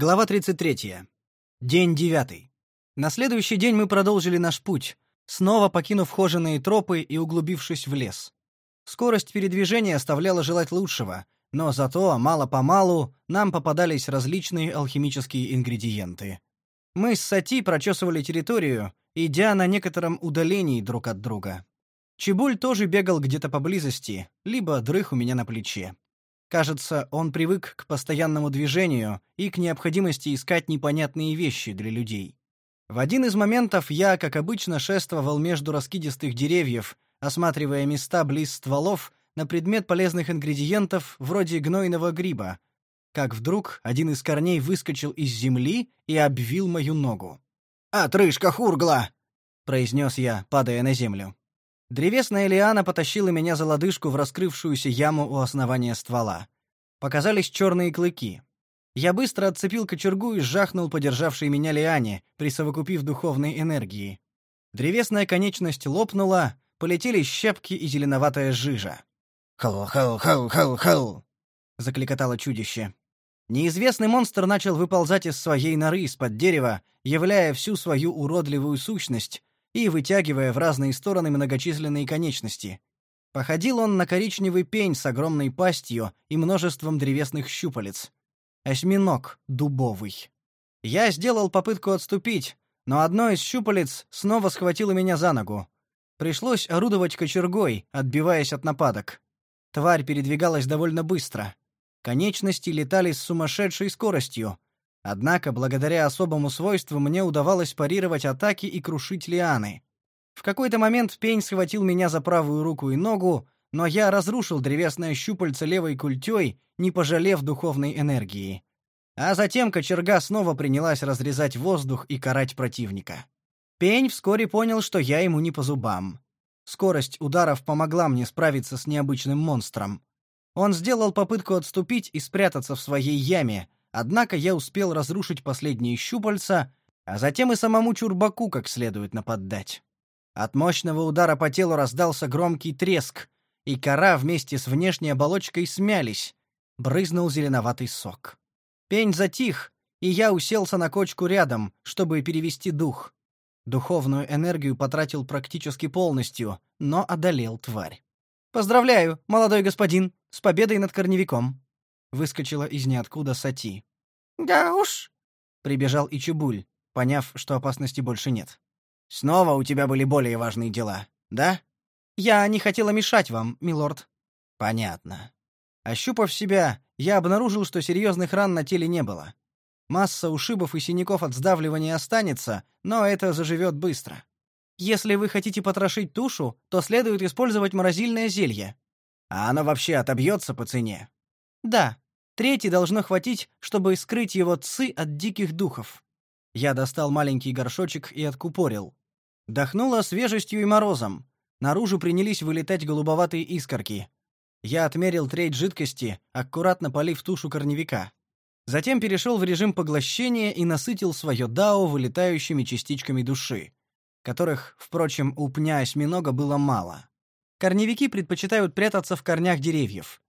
Глава 33. День девятый. На следующий день мы продолжили наш путь, снова покинув хоженые тропы и углубившись в лес. Скорость передвижения оставляла желать лучшего, но зато мало-помалу нам попадались различные алхимические ингредиенты. Мы с Сати прочесывали территорию, идя на некотором удалении друг от друга. Чебуль тоже бегал где-то поблизости, либо дрых у меня на плече. Кажется, он привык к постоянному движению и к необходимости искать непонятные вещи для людей. В один из моментов я, как обычно, шествовал между раскидистых деревьев, осматривая места близ стволов на предмет полезных ингредиентов вроде гнойного гриба, как вдруг один из корней выскочил из земли и обвил мою ногу. «Отрыжка хургла!» — произнес я, падая на землю. Древесная лиана потащила меня за лодыжку в раскрывшуюся яму у основания ствола. Показались черные клыки. Я быстро отцепил кочергу и сжахнул подержавшей меня лиане, присовокупив духовной энергии. Древесная конечность лопнула, полетели щепки и зеленоватая жижа. «Хал-хал-хал-хал-хал!» — закликотало чудище. Неизвестный монстр начал выползать из своей норы из-под дерева, являя всю свою уродливую сущность, и вытягивая в разные стороны многочисленные конечности. Походил он на коричневый пень с огромной пастью и множеством древесных щупалец. Осьминог дубовый. Я сделал попытку отступить, но одно из щупалец снова схватило меня за ногу. Пришлось орудовать кочергой, отбиваясь от нападок. Тварь передвигалась довольно быстро. Конечности летали с сумасшедшей скоростью, Однако, благодаря особому свойству, мне удавалось парировать атаки и крушить лианы. В какой-то момент пень схватил меня за правую руку и ногу, но я разрушил древесное щупальце левой культей, не пожалев духовной энергии. А затем кочерга снова принялась разрезать воздух и карать противника. Пень вскоре понял, что я ему не по зубам. Скорость ударов помогла мне справиться с необычным монстром. Он сделал попытку отступить и спрятаться в своей яме, Однако я успел разрушить последние щупальца, а затем и самому чурбаку как следует наподдать. От мощного удара по телу раздался громкий треск, и кора вместе с внешней оболочкой смялись. Брызнул зеленоватый сок. Пень затих, и я уселся на кочку рядом, чтобы перевести дух. Духовную энергию потратил практически полностью, но одолел тварь. Поздравляю, молодой господин, с победой над корневиком выскочила из ниоткуда Сати. «Да уж», — прибежал и Чебуль, поняв, что опасности больше нет. «Снова у тебя были более важные дела, да?» «Я не хотела мешать вам, милорд». «Понятно». Ощупав себя, я обнаружил, что серьезных ран на теле не было. Масса ушибов и синяков от сдавливания останется, но это заживет быстро. Если вы хотите потрошить тушу, то следует использовать морозильное зелье. А оно вообще отобьется по цене. Да, третий должно хватить, чтобы скрыть его ци от диких духов. Я достал маленький горшочек и откупорил. Дохнуло свежестью и морозом. Наружу принялись вылетать голубоватые искорки. Я отмерил треть жидкости, аккуратно полив тушу корневика. Затем перешел в режим поглощения и насытил свое дао вылетающими частичками души, которых, впрочем, у пня осьминога было мало. Корневики предпочитают прятаться в корнях деревьев.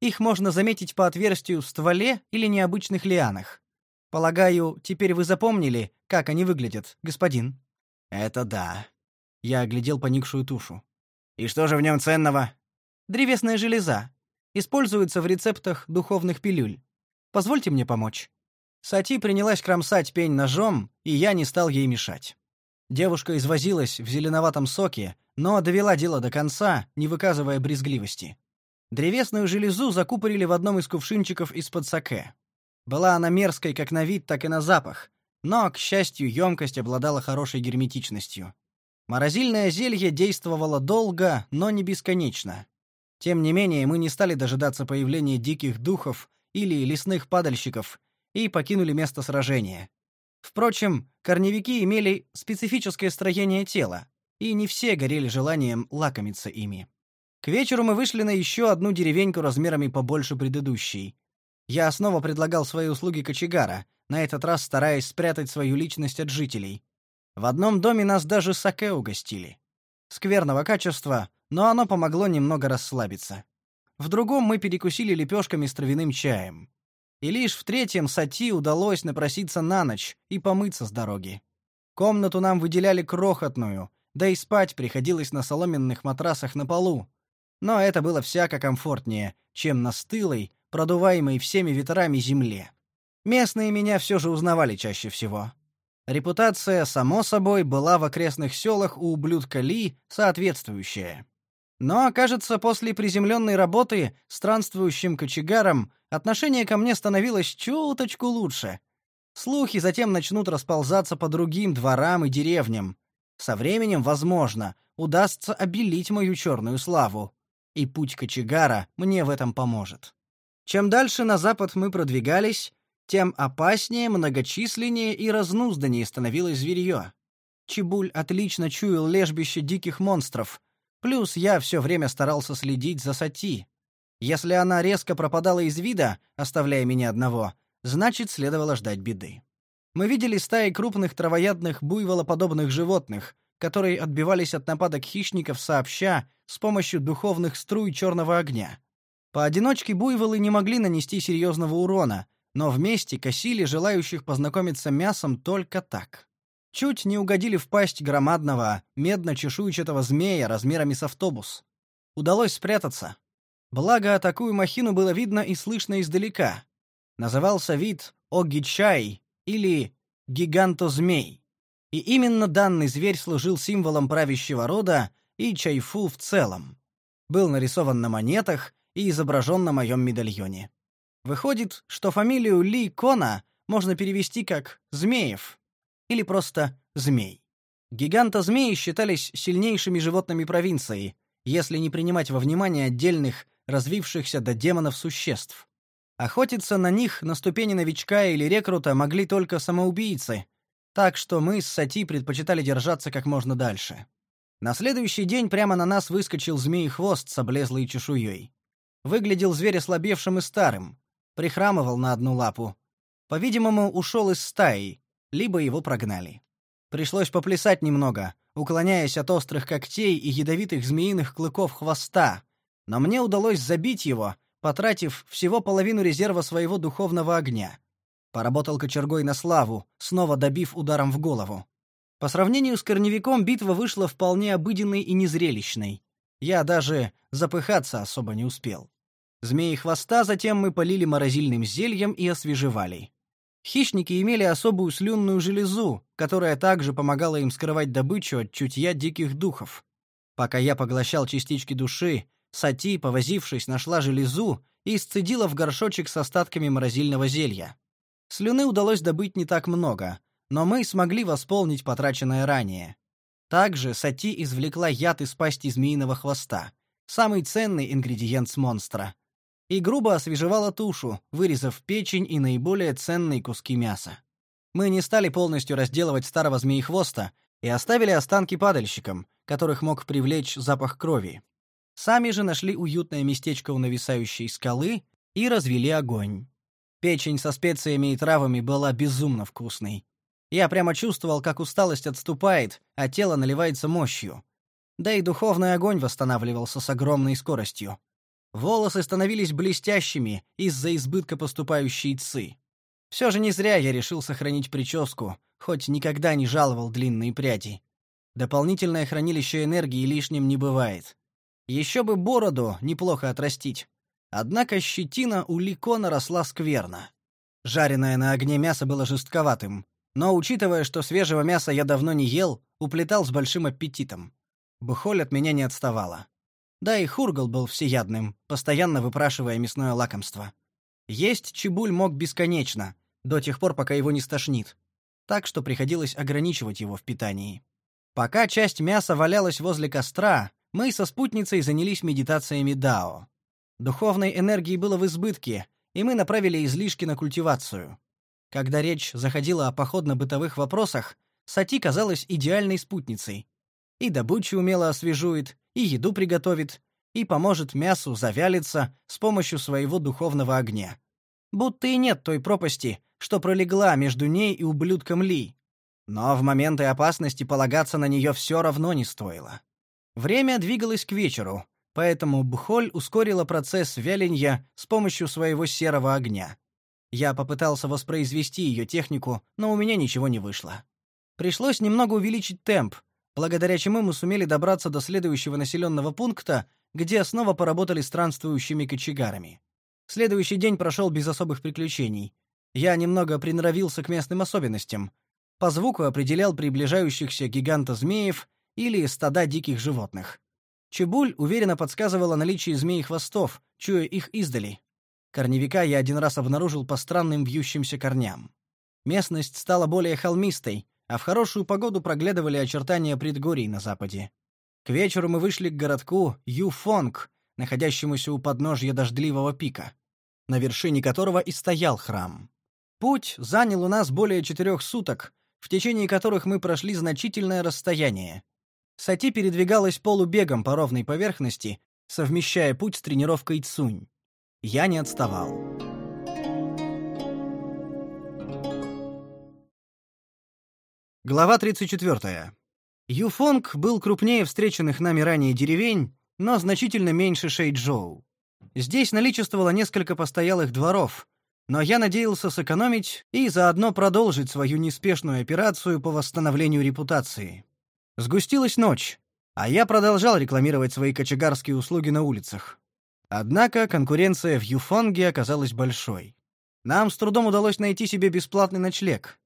Их можно заметить по отверстию в стволе или необычных лианах. Полагаю, теперь вы запомнили, как они выглядят, господин. Это да. Я оглядел поникшую тушу. И что же в нем ценного? Древесная железа. Используется в рецептах духовных пилюль. Позвольте мне помочь. Сати принялась кромсать пень ножом, и я не стал ей мешать. Девушка извозилась в зеленоватом соке, но довела дело до конца, не выказывая брезгливости. Древесную железу закупорили в одном из кувшинчиков из-под саке. Была она мерзкой как на вид, так и на запах, но, к счастью, емкость обладала хорошей герметичностью. Морозильное зелье действовало долго, но не бесконечно. Тем не менее, мы не стали дожидаться появления диких духов или лесных падальщиков и покинули место сражения. Впрочем, корневики имели специфическое строение тела, и не все горели желанием лакомиться ими. К вечеру мы вышли на еще одну деревеньку размерами побольше предыдущей. Я снова предлагал свои услуги кочегара, на этот раз стараясь спрятать свою личность от жителей. В одном доме нас даже саке угостили. Скверного качества, но оно помогло немного расслабиться. В другом мы перекусили лепешками с травяным чаем. И лишь в третьем Сати удалось напроситься на ночь и помыться с дороги. Комнату нам выделяли крохотную, да и спать приходилось на соломенных матрасах на полу. Но это было всяко комфортнее, чем на стылой, продуваемой всеми ветрами земле. Местные меня все же узнавали чаще всего. Репутация, само собой, была в окрестных селах у ублюдка Ли соответствующая. Но, кажется, после приземленной работы странствующим кочегаром отношение ко мне становилось чуточку лучше. Слухи затем начнут расползаться по другим дворам и деревням. Со временем, возможно, удастся обелить мою черную славу. И путь кочегара мне в этом поможет. Чем дальше на запад мы продвигались, тем опаснее, многочисленнее и разнузданнее становилось зверье. Чебуль отлично чуял лежбище диких монстров, плюс я все время старался следить за Сати. Если она резко пропадала из вида, оставляя меня одного, значит, следовало ждать беды. Мы видели стаи крупных травоядных буйволоподобных животных, которые отбивались от нападок хищников сообща с помощью духовных струй черного огня. Поодиночке буйволы не могли нанести серьезного урона, но вместе косили желающих познакомиться мясом только так. Чуть не угодили в пасть громадного, медно-чешуйчатого змея размерами с автобус. Удалось спрятаться. Благо, такую махину было видно и слышно издалека. Назывался вид огичай или гигантозмей. И именно данный зверь служил символом правящего рода и чайфу в целом. Был нарисован на монетах и изображен на моем медальоне. Выходит, что фамилию Ли Кона можно перевести как Змеев или просто Змей. Гиганта-змеи считались сильнейшими животными провинции, если не принимать во внимание отдельных, развившихся до демонов существ. Охотиться на них на ступени новичка или рекрута могли только самоубийцы, так что мы с Сати предпочитали держаться как можно дальше. На следующий день прямо на нас выскочил змеи-хвост с облезлой чешуей. Выглядел зверь ослабевшим и старым прихрамывал на одну лапу. По-видимому, ушел из стаи, либо его прогнали. Пришлось поплясать немного, уклоняясь от острых когтей и ядовитых змеиных клыков хвоста, но мне удалось забить его, потратив всего половину резерва своего духовного огня. Поработал кочергой на славу, снова добив ударом в голову. По сравнению с корневиком битва вышла вполне обыденной и незрелищной. Я даже запыхаться особо не успел. Змеи хвоста затем мы полили морозильным зельем и освежевали. Хищники имели особую слюнную железу, которая также помогала им скрывать добычу от чутья диких духов. Пока я поглощал частички души, Сати, повозившись, нашла железу и сцедила в горшочек с остатками морозильного зелья. Слюны удалось добыть не так много, но мы смогли восполнить потраченное ранее. Также Сати извлекла яд из пасти змеиного хвоста, самый ценный ингредиент с монстра и грубо освежевала тушу, вырезав печень и наиболее ценные куски мяса. Мы не стали полностью разделывать старого змеихвоста и оставили останки падальщикам, которых мог привлечь запах крови. Сами же нашли уютное местечко у нависающей скалы и развели огонь. Печень со специями и травами была безумно вкусной. Я прямо чувствовал, как усталость отступает, а тело наливается мощью. Да и духовный огонь восстанавливался с огромной скоростью. Волосы становились блестящими из-за избытка поступающей ци. Все же не зря я решил сохранить прическу, хоть никогда не жаловал длинные пряди. Дополнительное хранилище энергии лишним не бывает. Еще бы бороду неплохо отрастить. Однако щетина у Ликона росла скверно. Жареное на огне мясо было жестковатым, но учитывая, что свежего мяса я давно не ел, уплетал с большим аппетитом. Бухоль от меня не отставала. Да и Хургал был всеядным, постоянно выпрашивая мясное лакомство. Есть Чебуль мог бесконечно, до тех пор, пока его не стошнит. Так что приходилось ограничивать его в питании. Пока часть мяса валялась возле костра, мы со спутницей занялись медитациями Дао. Духовной энергии было в избытке, и мы направили излишки на культивацию. Когда речь заходила о походно-бытовых вопросах, Сати казалась идеальной спутницей. И добычу умело освежует, и еду приготовит, и поможет мясу завялиться с помощью своего духовного огня. Будто и нет той пропасти, что пролегла между ней и ублюдком Ли. Но в моменты опасности полагаться на нее все равно не стоило. Время двигалось к вечеру, поэтому Бхоль ускорила процесс вяленья с помощью своего серого огня. Я попытался воспроизвести ее технику, но у меня ничего не вышло. Пришлось немного увеличить темп, благодаря чему мы сумели добраться до следующего населенного пункта, где снова поработали странствующими кочегарами. Следующий день прошел без особых приключений. Я немного приноровился к местным особенностям. По звуку определял приближающихся гиганта-змеев или стада диких животных. Чебуль уверенно подсказывала наличие змей-хвостов, чуя их издали. Корневика я один раз обнаружил по странным вьющимся корням. Местность стала более холмистой, а в хорошую погоду проглядывали очертания предгорий на западе. К вечеру мы вышли к городку Юфонг, находящемуся у подножья дождливого пика, на вершине которого и стоял храм. Путь занял у нас более четырех суток, в течение которых мы прошли значительное расстояние. Сати передвигалась полубегом по ровной поверхности, совмещая путь с тренировкой цунь. Я не отставал. Глава 34. Юфонг был крупнее встреченных нами ранее деревень, но значительно меньше Шэйчжоу. Здесь наличествовало несколько постоялых дворов, но я надеялся сэкономить и заодно продолжить свою неспешную операцию по восстановлению репутации. Сгустилась ночь, а я продолжал рекламировать свои кочегарские услуги на улицах. Однако конкуренция в Юфонге оказалась большой. Нам с трудом удалось найти себе бесплатный ночлег.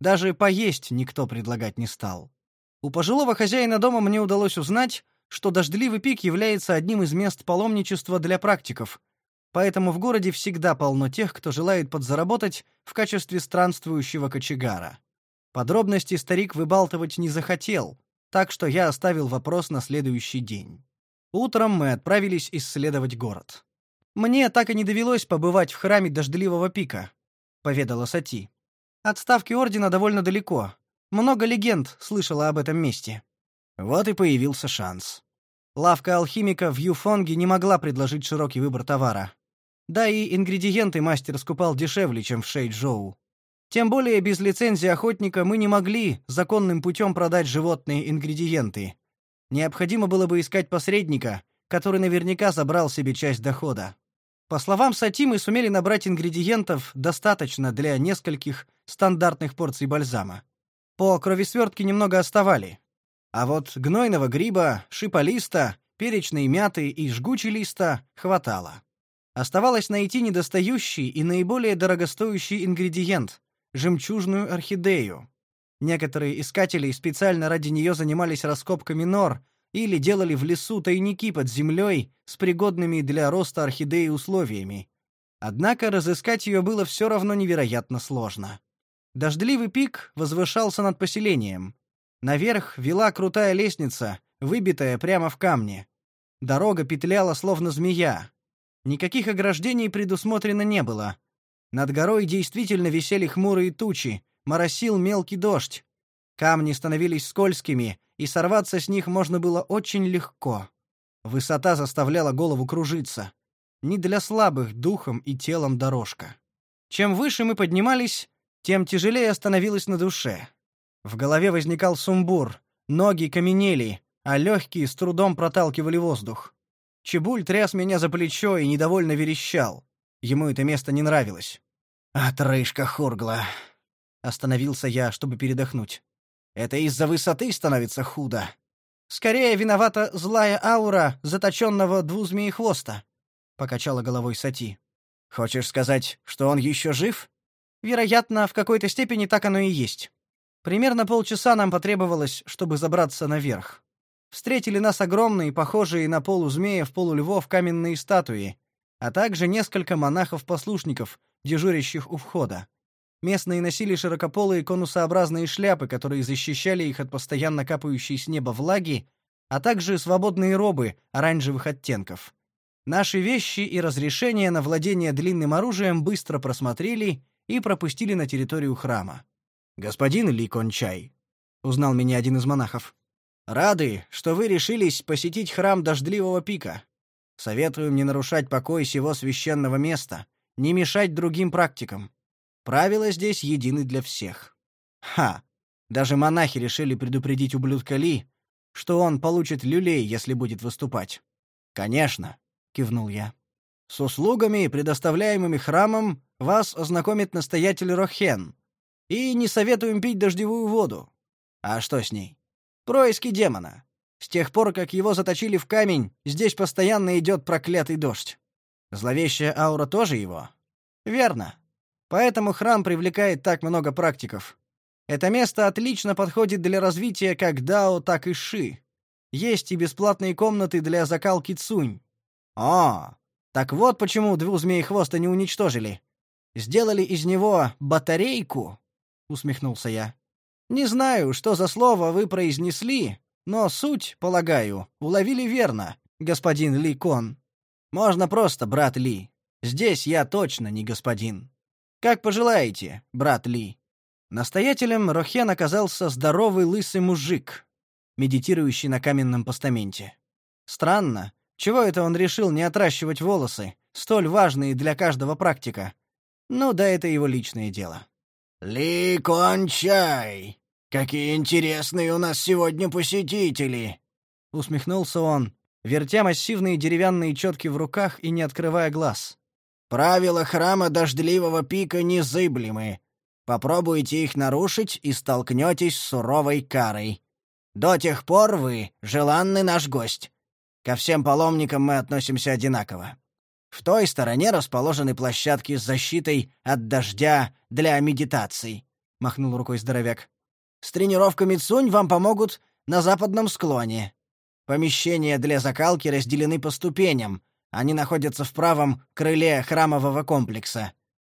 Даже поесть никто предлагать не стал. У пожилого хозяина дома мне удалось узнать, что Дождливый пик является одним из мест паломничества для практиков, поэтому в городе всегда полно тех, кто желает подзаработать в качестве странствующего кочегара. Подробности старик выбалтывать не захотел, так что я оставил вопрос на следующий день. Утром мы отправились исследовать город. Мне так и не довелось побывать в храме Дождливого пика, поведала Сати. От ставки ордена довольно далеко. Много легенд слышала об этом месте. Вот и появился шанс. Лавка алхимика в Юфонге не могла предложить широкий выбор товара. Да и ингредиенты мастер скупал дешевле, чем в Шэйчжоу. Тем более без лицензии охотника мы не могли законным путем продать животные ингредиенты. Необходимо было бы искать посредника, который наверняка забрал себе часть дохода. По словам Сати, мы сумели набрать ингредиентов достаточно для нескольких стандартных порций бальзама. По кровесвертке немного оставали. А вот гнойного гриба, шиполиста, перечной мяты и жгучей листа хватало. Оставалось найти недостающий и наиболее дорогостоящий ингредиент жемчужную орхидею. Некоторые искатели специально ради нее занимались раскопками нор или делали в лесу тайники под землей с пригодными для роста орхидеи условиями. Однако разыскать ее было все равно невероятно сложно. Дождливый пик возвышался над поселением. Наверх вела крутая лестница, выбитая прямо в камне. Дорога петляла словно змея. Никаких ограждений предусмотрено не было. Над горой действительно висели хмурые тучи, моросил мелкий дождь. Камни становились скользкими, и сорваться с них можно было очень легко. Высота заставляла голову кружиться. Не для слабых духом и телом дорожка. Чем выше мы поднимались, тем тяжелее становилось на душе. В голове возникал сумбур, ноги каменели, а легкие с трудом проталкивали воздух. Чебуль тряс меня за плечо и недовольно верещал. Ему это место не нравилось. «Отрыжка хургла!» Остановился я, чтобы передохнуть. «Это из-за высоты становится худо. Скорее виновата злая аура заточенного двузмеехвоста», — покачала головой Сати. «Хочешь сказать, что он еще жив?» «Вероятно, в какой-то степени так оно и есть. Примерно полчаса нам потребовалось, чтобы забраться наверх. Встретили нас огромные, похожие на полузмеев, полульвов каменные статуи, а также несколько монахов-послушников, дежурящих у входа. Местные носили широкополые конусообразные шляпы, которые защищали их от постоянно капающей с неба влаги, а также свободные робы оранжевых оттенков. Наши вещи и разрешения на владение длинным оружием быстро просмотрели и пропустили на территорию храма. Господин Ли Кончай, узнал меня один из монахов. Рады, что вы решились посетить храм Дождливого пика. Советую не нарушать покой сего священного места, не мешать другим практикам. Правила здесь едины для всех. Ха. Даже монахи решили предупредить ублюдка Ли, что он получит люлей, если будет выступать. Конечно, кивнул я. С услугами, предоставляемыми храмом, вас ознакомит настоятель Рохен. И не советуем пить дождевую воду. А что с ней? Происки демона. С тех пор, как его заточили в камень, здесь постоянно идет проклятый дождь. Зловещая аура тоже его? Верно. Поэтому храм привлекает так много практиков. Это место отлично подходит для развития как дао, так и ши. Есть и бесплатные комнаты для закалки цунь. О, так вот почему двух хвоста не уничтожили. Сделали из него батарейку, усмехнулся я. Не знаю, что за слово вы произнесли, но суть, полагаю, уловили верно, господин Ли Кон. Можно просто брат Ли. Здесь я точно не господин. Как пожелаете, брат Ли. Настоятелем Рохен оказался здоровый лысый мужик, медитирующий на каменном постаменте. Странно, чего это он решил не отращивать волосы, столь важные для каждого практика. Ну да это его личное дело. Ли Кончай, какие интересные у нас сегодня посетители, усмехнулся он, вертя массивные деревянные четки в руках и не открывая глаз. Правила храма дождливого пика незыблемы. Попробуйте их нарушить и столкнетесь с суровой карой. До тех пор вы желанный наш гость. Ко всем паломникам мы относимся одинаково. В той стороне расположены площадки с защитой от дождя для медитаций, махнул рукой здоровяк. С тренировками Цунь вам помогут на западном склоне. Помещения для закалки разделены по ступеням. Они находятся в правом крыле храмового комплекса.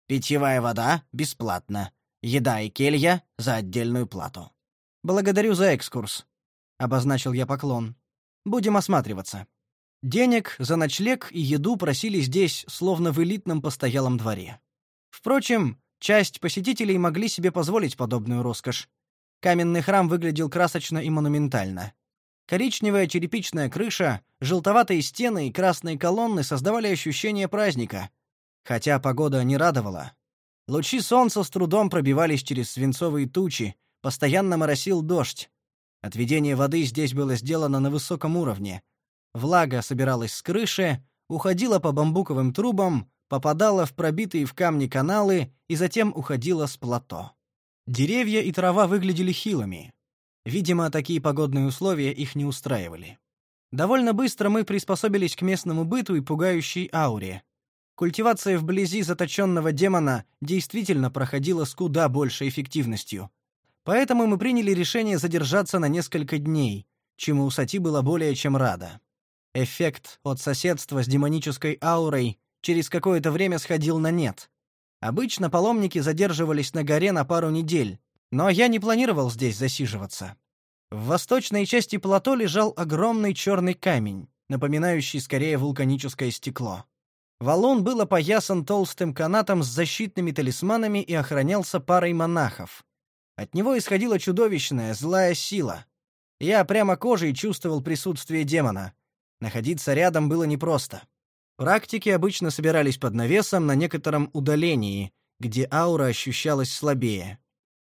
Питьевая вода бесплатна. Еда и келья за отдельную плату. Благодарю за экскурс, обозначил я поклон. Будем осматриваться. Денег за ночлег и еду просили здесь, словно в элитном постоялом дворе. Впрочем, часть посетителей могли себе позволить подобную роскошь. Каменный храм выглядел красочно и монументально. Коричневая черепичная крыша, желтоватые стены и красные колонны создавали ощущение праздника, хотя погода не радовала. Лучи солнца с трудом пробивались через свинцовые тучи, постоянно моросил дождь. Отведение воды здесь было сделано на высоком уровне. Влага собиралась с крыши, уходила по бамбуковым трубам, попадала в пробитые в камни каналы и затем уходила с плато. Деревья и трава выглядели хилыми. Видимо, такие погодные условия их не устраивали. Довольно быстро мы приспособились к местному быту и пугающей ауре. Культивация вблизи заточенного демона действительно проходила с куда большей эффективностью. Поэтому мы приняли решение задержаться на несколько дней, чему Сати была более чем рада. Эффект от соседства с демонической аурой через какое-то время сходил на нет. Обычно паломники задерживались на горе на пару недель, но я не планировал здесь засиживаться. В восточной части плато лежал огромный черный камень, напоминающий скорее вулканическое стекло. Валун был опоясан толстым канатом с защитными талисманами и охранялся парой монахов. От него исходила чудовищная злая сила. Я прямо кожей чувствовал присутствие демона. Находиться рядом было непросто. Практики обычно собирались под навесом на некотором удалении, где аура ощущалась слабее.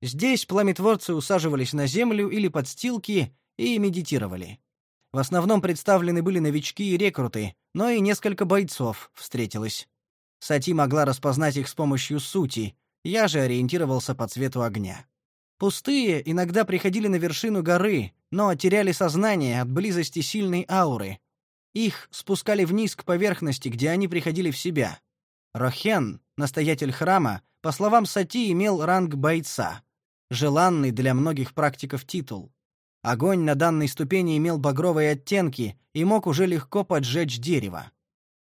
Здесь пламетворцы усаживались на землю или подстилки и медитировали. В основном представлены были новички и рекруты, но и несколько бойцов встретилось. Сати могла распознать их с помощью сути, я же ориентировался по цвету огня. Пустые иногда приходили на вершину горы, но теряли сознание от близости сильной ауры. Их спускали вниз к поверхности, где они приходили в себя. Рохен, настоятель храма, по словам Сати, имел ранг бойца, желанный для многих практиков титул. Огонь на данной ступени имел багровые оттенки и мог уже легко поджечь дерево.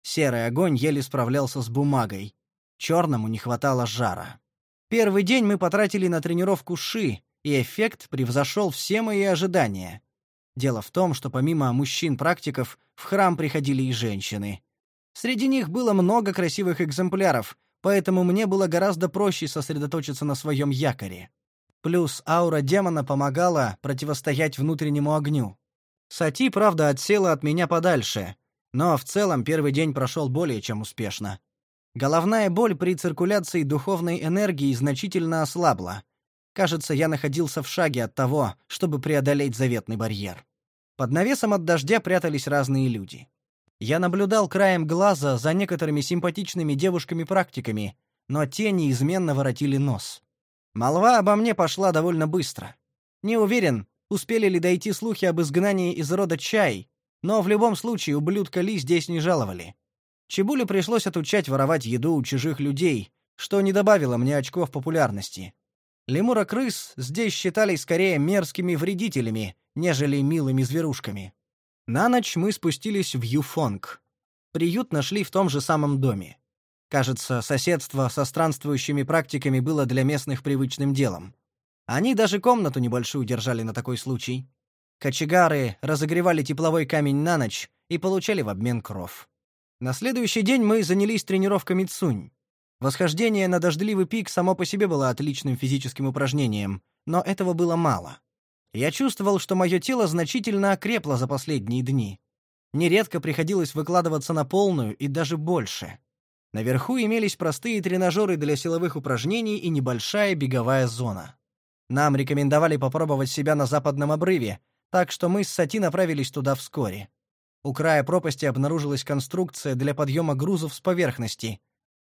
Серый огонь еле справлялся с бумагой. Черному не хватало жара. Первый день мы потратили на тренировку ши, и эффект превзошел все мои ожидания. Дело в том, что помимо мужчин-практиков в храм приходили и женщины. Среди них было много красивых экземпляров, поэтому мне было гораздо проще сосредоточиться на своем якоре. Плюс аура демона помогала противостоять внутреннему огню. Сати, правда, отсела от меня подальше, но в целом первый день прошел более чем успешно. Головная боль при циркуляции духовной энергии значительно ослабла. Кажется, я находился в шаге от того, чтобы преодолеть заветный барьер. Под навесом от дождя прятались разные люди. Я наблюдал краем глаза за некоторыми симпатичными девушками-практиками, но те неизменно воротили нос. Молва обо мне пошла довольно быстро. Не уверен, успели ли дойти слухи об изгнании из рода Чай, но в любом случае ублюдка Ли здесь не жаловали. Чебуле пришлось отучать воровать еду у чужих людей, что не добавило мне очков популярности. Лемура-крыс здесь считались скорее мерзкими вредителями, нежели милыми зверушками. На ночь мы спустились в Юфонг. Приют нашли в том же самом доме. Кажется, соседство со странствующими практиками было для местных привычным делом. Они даже комнату небольшую держали на такой случай. Кочегары разогревали тепловой камень на ночь и получали в обмен кров. На следующий день мы занялись тренировками цунь. Восхождение на дождливый пик само по себе было отличным физическим упражнением, но этого было мало. Я чувствовал, что мое тело значительно окрепло за последние дни. Нередко приходилось выкладываться на полную и даже больше. Наверху имелись простые тренажеры для силовых упражнений и небольшая беговая зона. Нам рекомендовали попробовать себя на западном обрыве, так что мы с Сати направились туда вскоре. У края пропасти обнаружилась конструкция для подъема грузов с поверхности.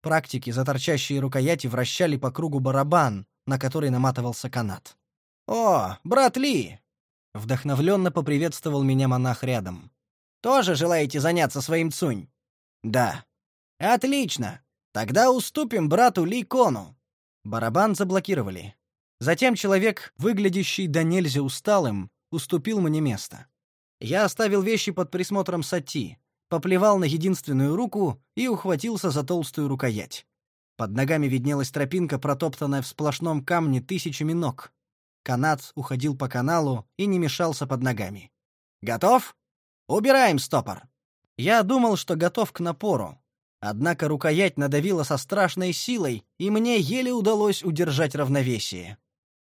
Практики за торчащие рукояти вращали по кругу барабан, на который наматывался канат. «О, брат Ли!» — вдохновленно поприветствовал меня монах рядом. «Тоже желаете заняться своим цунь?» «Да». «Отлично! Тогда уступим брату Ли Кону». Барабан заблокировали. Затем человек, выглядящий до нельзя усталым, уступил мне место. Я оставил вещи под присмотром Сати, поплевал на единственную руку и ухватился за толстую рукоять. Под ногами виднелась тропинка, протоптанная в сплошном камне тысячами ног. Канат уходил по каналу и не мешался под ногами. «Готов? Убираем стопор!» Я думал, что готов к напору. Однако рукоять надавила со страшной силой, и мне еле удалось удержать равновесие.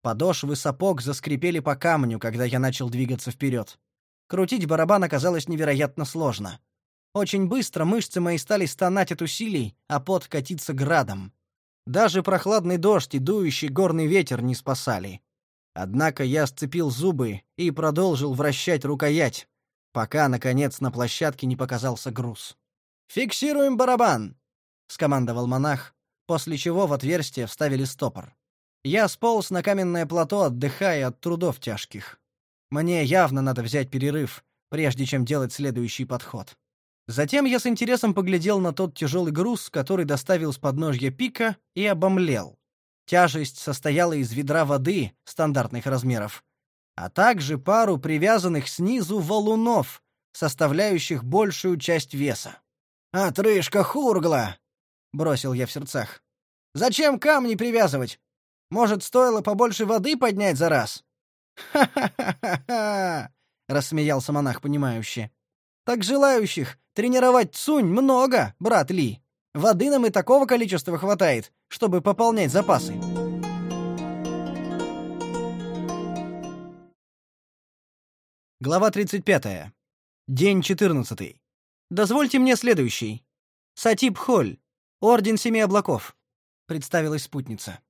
Подошвы сапог заскрипели по камню, когда я начал двигаться вперед. Крутить барабан оказалось невероятно сложно. Очень быстро мышцы мои стали стонать от усилий, а пот катиться градом. Даже прохладный дождь и дующий горный ветер не спасали. Однако я сцепил зубы и продолжил вращать рукоять, пока наконец на площадке не показался груз. Фиксируем барабан, скомандовал монах, после чего в отверстие вставили стопор. Я сполз на каменное плато, отдыхая от трудов тяжких. Мне явно надо взять перерыв, прежде чем делать следующий подход. Затем я с интересом поглядел на тот тяжелый груз, который доставил с подножья пика, и обомлел. Тяжесть состояла из ведра воды стандартных размеров, а также пару привязанных снизу валунов, составляющих большую часть веса. «Отрыжка хургла!» — бросил я в сердцах. «Зачем камни привязывать? Может, стоило побольше воды поднять за раз? Ха-ха-ха-ха! рассмеялся монах понимающе. Так желающих тренировать цунь много, брат Ли. Воды нам и такого количества хватает, чтобы пополнять запасы. Глава 35. День 14. Дозвольте мне следующий. Сатип Холь, Орден Семи Облаков, представилась спутница.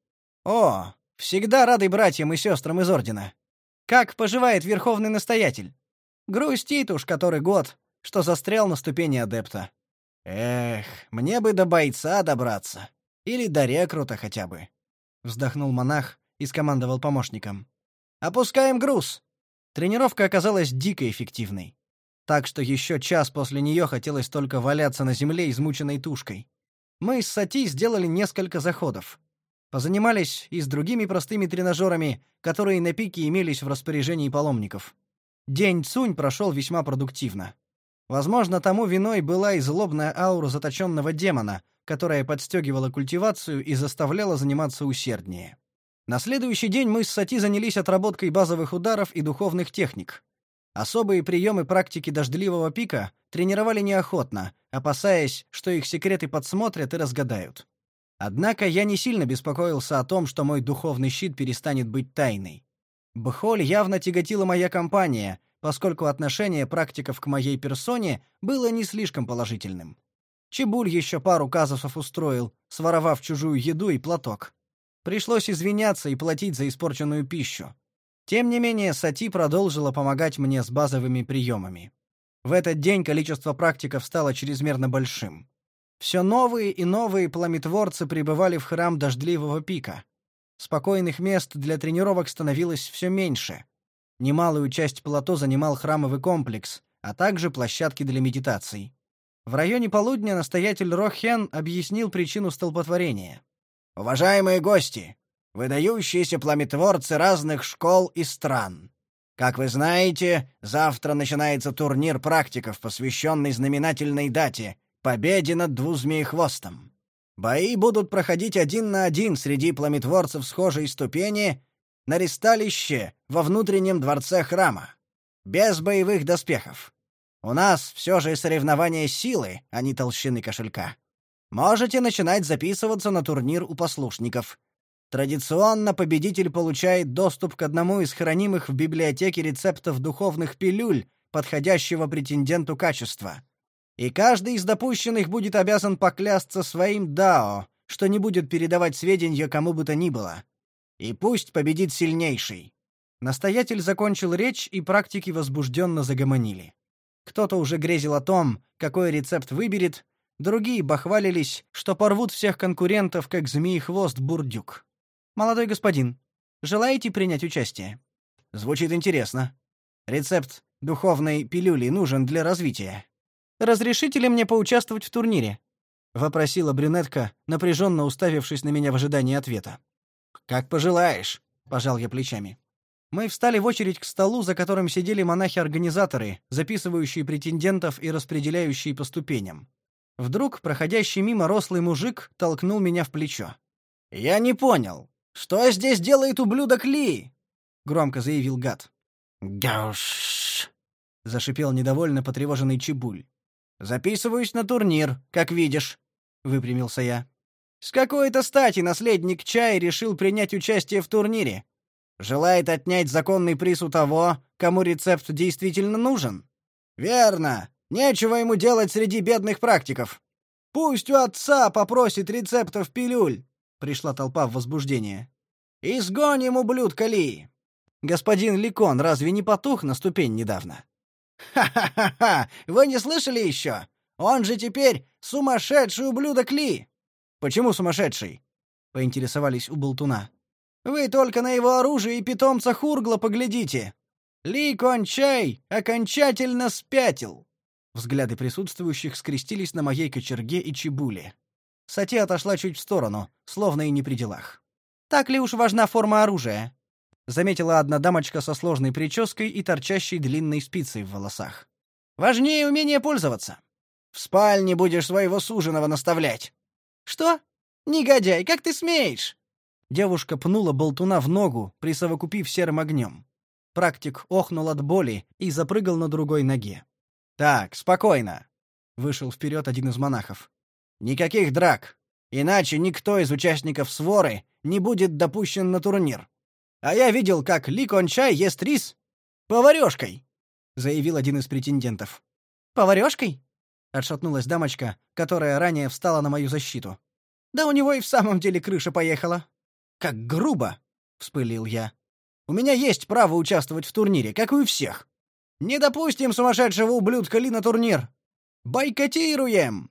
О, всегда рады братьям и сестрам из ордена. Как поживает верховный настоятель? Грустит уж который год, что застрял на ступени адепта. Эх, мне бы до бойца добраться. Или до рекрута хотя бы. Вздохнул монах и скомандовал помощникам. «Опускаем груз!» Тренировка оказалась дико эффективной. Так что еще час после нее хотелось только валяться на земле измученной тушкой. Мы с Сати сделали несколько заходов. Позанимались и с другими простыми тренажерами, которые на пике имелись в распоряжении паломников. День Цунь прошел весьма продуктивно. Возможно, тому виной была и злобная аура заточенного демона, которая подстегивала культивацию и заставляла заниматься усерднее. На следующий день мы с Сати занялись отработкой базовых ударов и духовных техник. Особые приемы практики дождливого пика тренировали неохотно, опасаясь, что их секреты подсмотрят и разгадают. Однако я не сильно беспокоился о том, что мой духовный щит перестанет быть тайной. Бхоль явно тяготила моя компания, поскольку отношение практиков к моей персоне было не слишком положительным. Чебуль еще пару казусов устроил, своровав чужую еду и платок. Пришлось извиняться и платить за испорченную пищу. Тем не менее, Сати продолжила помогать мне с базовыми приемами. В этот день количество практиков стало чрезмерно большим. Все новые и новые пламетворцы прибывали в храм Дождливого пика. Спокойных мест для тренировок становилось все меньше. Немалую часть плато занимал храмовый комплекс, а также площадки для медитаций. В районе полудня настоятель Рохен объяснил причину столпотворения. «Уважаемые гости, выдающиеся пламетворцы разных школ и стран. Как вы знаете, завтра начинается турнир практиков, посвященный знаменательной дате — победе над двузмеехвостом. Бои будут проходить один на один среди пламетворцев схожей ступени на ристалище во внутреннем дворце храма, без боевых доспехов. У нас все же соревнование силы, а не толщины кошелька. Можете начинать записываться на турнир у послушников. Традиционно победитель получает доступ к одному из хранимых в библиотеке рецептов духовных пилюль, подходящего претенденту качества. И каждый из допущенных будет обязан поклясться своим дао, что не будет передавать сведения кому бы то ни было. И пусть победит сильнейший. Настоятель закончил речь, и практики возбужденно загомонили. Кто-то уже грезил о том, какой рецепт выберет, другие бахвалились, что порвут всех конкурентов, как змеи-хвост бурдюк. Молодой господин, желаете принять участие? Звучит интересно. Рецепт духовной пилюли нужен для развития. Разрешите ли мне поучаствовать в турнире? вопросила брюнетка, напряженно уставившись на меня в ожидании ответа. Как пожелаешь, пожал я плечами. Мы встали в очередь к столу, за которым сидели монахи-организаторы, записывающие претендентов и распределяющие по ступеням. Вдруг проходящий мимо рослый мужик толкнул меня в плечо. Я не понял, что здесь делает ублюдок Ли? громко заявил гад. Гауш! зашипел недовольно потревоженный Чебуль. Записываюсь на турнир, как видишь, выпрямился я. С какой-то стати наследник Чай решил принять участие в турнире? Желает отнять законный приз у того, кому рецепт действительно нужен? Верно. Нечего ему делать среди бедных практиков. Пусть у отца попросит рецептов пилюль. Пришла толпа в возбуждение. Изгоним ублюдка Ли. Господин Ликон разве не потух на ступень недавно? Ха-ха-ха! Вы не слышали еще? Он же теперь сумасшедший ублюдок Ли. Почему сумасшедший? Поинтересовались у болтуна. Вы только на его оружие и питомца Хургла поглядите. Ли Кончай окончательно спятил. Взгляды присутствующих скрестились на моей кочерге и чебуле. Сати отошла чуть в сторону, словно и не при делах. Так ли уж важна форма оружия? заметила одна дамочка со сложной прической и торчащей длинной спицей в волосах. Важнее умение пользоваться. В спальне будешь своего суженого наставлять. Что? Негодяй, как ты смеешь? Девушка пнула болтуна в ногу, присовокупив серым огнем. Практик охнул от боли и запрыгал на другой ноге. Так, спокойно, вышел вперед один из монахов. Никаких драк, иначе никто из участников своры не будет допущен на турнир. А я видел, как Ли Кончай ест рис поварёшкой, заявил один из претендентов. Поварёшкой? Отшатнулась дамочка, которая ранее встала на мою защиту. Да у него и в самом деле крыша поехала. Как грубо, вспылил я. У меня есть право участвовать в турнире, как и у всех. Не допустим сумасшедшего ублюдка Ли на турнир. Бойкотируем.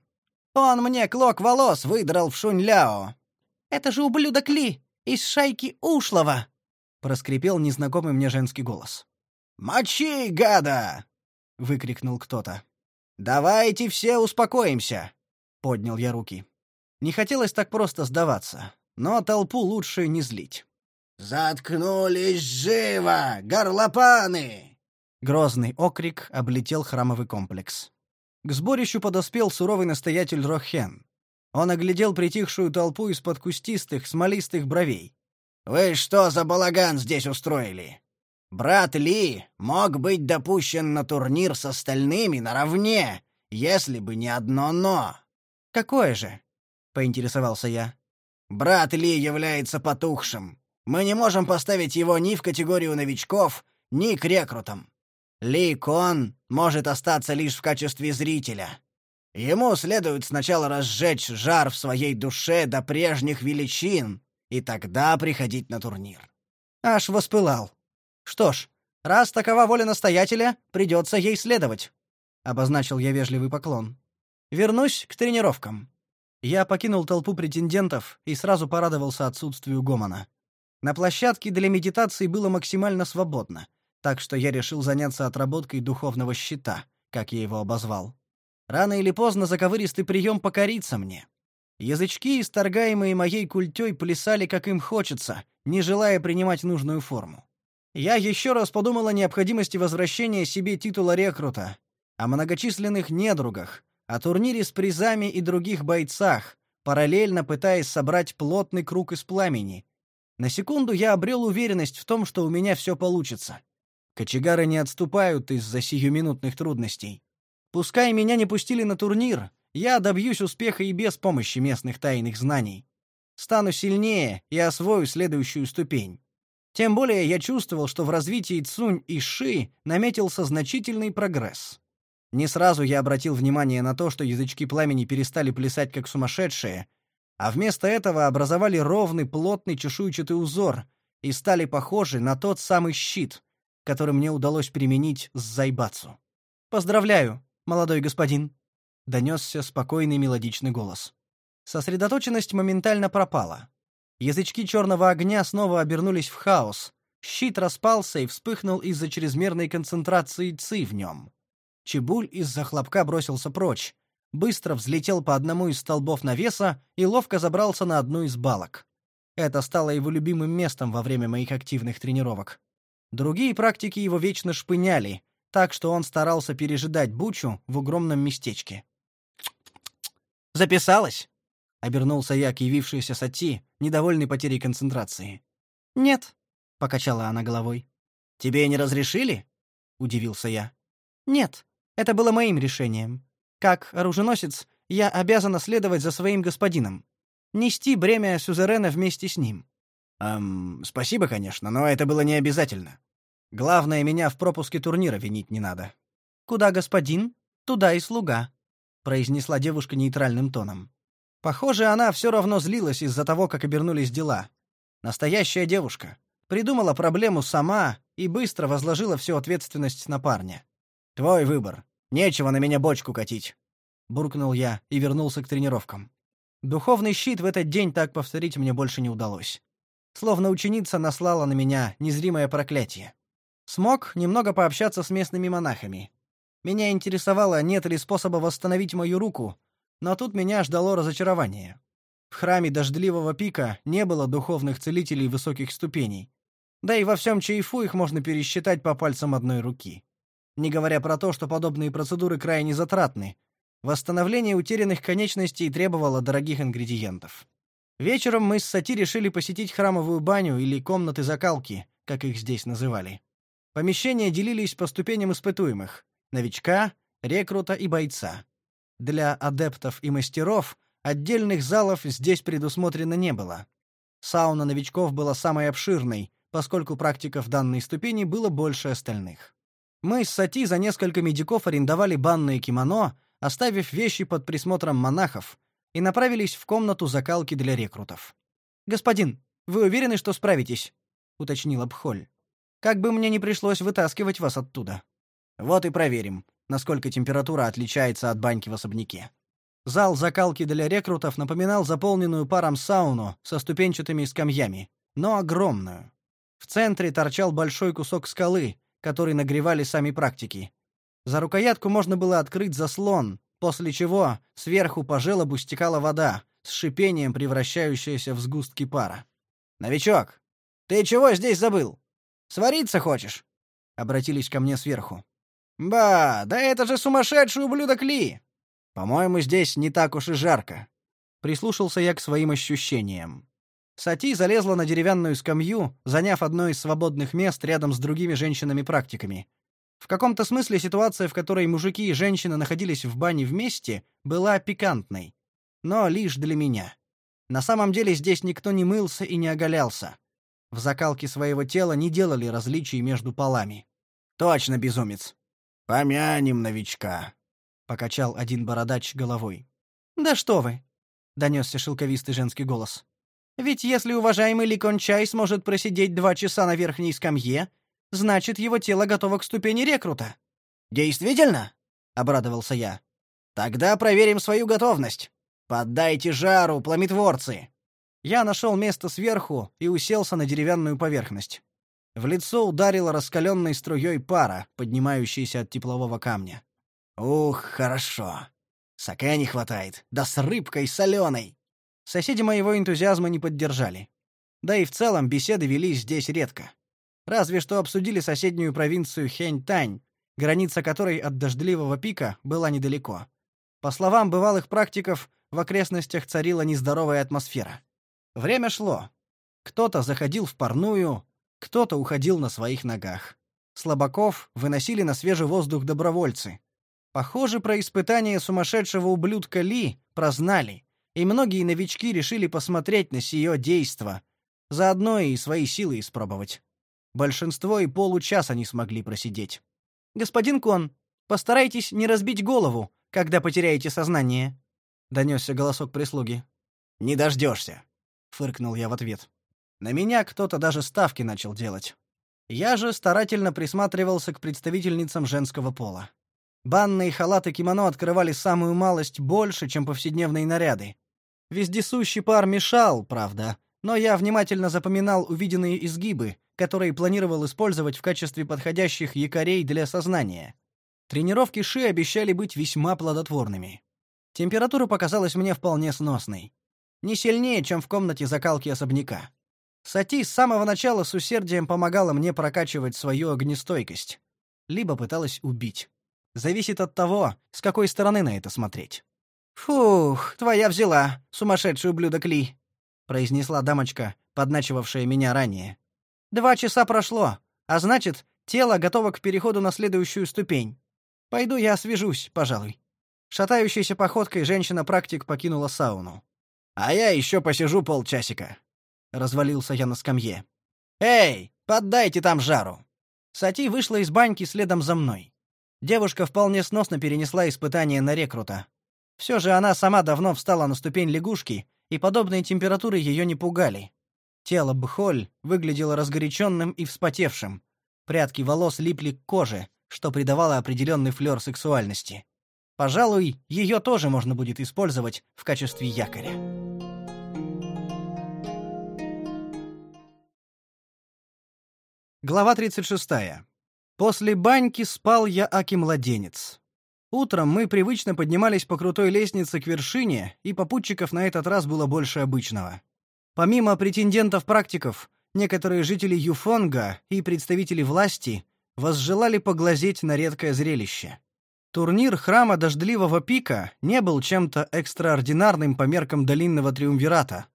Он мне клок волос выдрал в Шуньляо. Это же ублюдок Ли из шайки Ушлова, проскрипел незнакомый мне женский голос. Мочи, гада! выкрикнул кто-то. Давайте все успокоимся, поднял я руки. Не хотелось так просто сдаваться, но толпу лучше не злить. Заткнулись живо, горлопаны! Грозный окрик облетел храмовый комплекс. К сборищу подоспел суровый настоятель Рохен. Он оглядел притихшую толпу из-под кустистых, смолистых бровей. Вы что за балаган здесь устроили? Брат Ли мог быть допущен на турнир с остальными наравне, если бы не одно но. Какое же? поинтересовался я. Брат Ли является потухшим. Мы не можем поставить его ни в категорию новичков, ни к рекрутам. Ли Кон может остаться лишь в качестве зрителя. Ему следует сначала разжечь жар в своей душе до прежних величин, и тогда приходить на турнир. Аж воспылал. Что ж, раз такова воля настоятеля, придется ей следовать. Обозначил я вежливый поклон. Вернусь к тренировкам. Я покинул толпу претендентов и сразу порадовался отсутствию гомона. На площадке для медитации было максимально свободно, так что я решил заняться отработкой духовного щита, как я его обозвал. Рано или поздно заковыристый прием покорится мне. Язычки, исторгаемые моей культей, плясали, как им хочется, не желая принимать нужную форму. Я еще раз подумал о необходимости возвращения себе титула рекрута, о многочисленных недругах, о турнире с призами и других бойцах, параллельно пытаясь собрать плотный круг из пламени. На секунду я обрел уверенность в том, что у меня все получится. Кочегары не отступают из-за сиюминутных трудностей. Пускай меня не пустили на турнир, я добьюсь успеха и без помощи местных тайных знаний. Стану сильнее и освою следующую ступень. Тем более я чувствовал, что в развитии Цунь и Ши наметился значительный прогресс. Не сразу я обратил внимание на то, что язычки пламени перестали плясать как сумасшедшие, а вместо этого образовали ровный, плотный чешуйчатый узор и стали похожи на тот самый щит, который мне удалось применить с Зайбацу. Поздравляю, молодой господин, донесся спокойный мелодичный голос. Сосредоточенность моментально пропала. Язычки черного огня снова обернулись в хаос. Щит распался и вспыхнул из-за чрезмерной концентрации ци в нем. Чебуль из-за хлопка бросился прочь, быстро взлетел по одному из столбов навеса и ловко забрался на одну из балок. Это стало его любимым местом во время моих активных тренировок. Другие практики его вечно шпыняли, так что он старался пережидать бучу в огромном местечке. Записалась? Обернулся я к явившейся Сати, недовольный потерей концентрации. Нет, покачала она головой. Тебе не разрешили? удивился я. Нет, это было моим решением. Как оруженосец, я обязана следовать за своим господином, нести бремя сюзерена вместе с ним. Эм, спасибо, конечно, но это было не обязательно. Главное, меня в пропуске турнира винить не надо. Куда господин, туда и слуга, произнесла девушка нейтральным тоном. Похоже, она все равно злилась из-за того, как обернулись дела. Настоящая девушка. Придумала проблему сама и быстро возложила всю ответственность на парня. Твой выбор. Нечего на меня бочку катить, буркнул я и вернулся к тренировкам. Духовный щит в этот день так повторить мне больше не удалось. Словно ученица наслала на меня незримое проклятие. Смог немного пообщаться с местными монахами. Меня интересовало, нет ли способа восстановить мою руку, но тут меня ждало разочарование. В храме Дождливого пика не было духовных целителей высоких ступеней. Да и во всем Чайфу их можно пересчитать по пальцам одной руки. Не говоря про то, что подобные процедуры крайне затратны. Восстановление утерянных конечностей требовало дорогих ингредиентов. Вечером мы с Сати решили посетить храмовую баню или комнаты закалки, как их здесь называли. Помещения делились по ступеням испытуемых: новичка, рекрута и бойца. Для адептов и мастеров отдельных залов здесь предусмотрено не было. Сауна новичков была самой обширной, поскольку практиков данной ступени было больше остальных. Мы с Сати за несколько медиков арендовали банное кимоно, оставив вещи под присмотром монахов, и направились в комнату закалки для рекрутов. «Господин, вы уверены, что справитесь?» — уточнила Бхоль. «Как бы мне не пришлось вытаскивать вас оттуда». «Вот и проверим», насколько температура отличается от баньки в особняке. Зал закалки для рекрутов напоминал заполненную паром сауну со ступенчатыми скамьями, но огромную. В центре торчал большой кусок скалы, который нагревали сами практики. За рукоятку можно было открыть заслон, после чего сверху по желобу стекала вода, с шипением превращающаяся в сгустки пара. «Новичок, ты чего здесь забыл? Свариться хочешь?» Обратились ко мне сверху. Ба, да это же сумасшедший ублюдок Ли. По-моему, здесь не так уж и жарко. Прислушался я к своим ощущениям. Сати залезла на деревянную скамью, заняв одно из свободных мест рядом с другими женщинами-практиками. В каком-то смысле ситуация, в которой мужики и женщины находились в бане вместе, была пикантной, но лишь для меня. На самом деле здесь никто не мылся и не оголялся. В закалке своего тела не делали различий между полами. Точно безумец. Помянем новичка, покачал один бородач головой. Да что вы? донесся шелковистый женский голос. Ведь если уважаемый Ликон Чай сможет просидеть два часа на верхней скамье, значит, его тело готово к ступени рекрута. Действительно? обрадовался я. Тогда проверим свою готовность. Поддайте жару, пламетворцы!» Я нашел место сверху и уселся на деревянную поверхность. В лицо ударило раскаленной струей пара, поднимающейся от теплового камня. «Ух, хорошо. Саке не хватает. Да с рыбкой соленой!» Соседи моего энтузиазма не поддержали. Да и в целом беседы велись здесь редко. Разве что обсудили соседнюю провинцию Хэнь-Тань, граница которой от дождливого пика была недалеко. По словам бывалых практиков, в окрестностях царила нездоровая атмосфера. Время шло. Кто-то заходил в парную, кто-то уходил на своих ногах. Слабаков выносили на свежий воздух добровольцы. Похоже, про испытание сумасшедшего ублюдка Ли прознали, и многие новички решили посмотреть на сие действо, заодно и свои силы испробовать. Большинство и получаса не смогли просидеть. «Господин Кон, постарайтесь не разбить голову, когда потеряете сознание», — донесся голосок прислуги. «Не дождешься», — фыркнул я в ответ. На меня кто-то даже ставки начал делать. Я же старательно присматривался к представительницам женского пола. Банные халаты кимоно открывали самую малость больше, чем повседневные наряды. Вездесущий пар мешал, правда, но я внимательно запоминал увиденные изгибы, которые планировал использовать в качестве подходящих якорей для сознания. Тренировки Ши обещали быть весьма плодотворными. Температура показалась мне вполне сносной. Не сильнее, чем в комнате закалки особняка. Сати с самого начала с усердием помогала мне прокачивать свою огнестойкость. Либо пыталась убить. Зависит от того, с какой стороны на это смотреть. «Фух, твоя взяла, сумасшедший ублюдок Ли», — произнесла дамочка, подначивавшая меня ранее. «Два часа прошло, а значит, тело готово к переходу на следующую ступень. Пойду я освежусь, пожалуй». Шатающейся походкой женщина-практик покинула сауну. «А я еще посижу полчасика», — развалился я на скамье. «Эй, поддайте там жару!» Сати вышла из баньки следом за мной. Девушка вполне сносно перенесла испытание на рекрута. Все же она сама давно встала на ступень лягушки, и подобные температуры ее не пугали. Тело Бхоль выглядело разгоряченным и вспотевшим. Прядки волос липли к коже, что придавало определенный флер сексуальности. Пожалуй, ее тоже можно будет использовать в качестве якоря. Глава 36. После баньки спал я аки-младенец. Утром мы привычно поднимались по крутой лестнице к вершине, и попутчиков на этот раз было больше обычного. Помимо претендентов-практиков, некоторые жители Юфонга и представители власти возжелали поглазеть на редкое зрелище. Турнир храма Дождливого пика не был чем-то экстраординарным по меркам долинного триумвирата,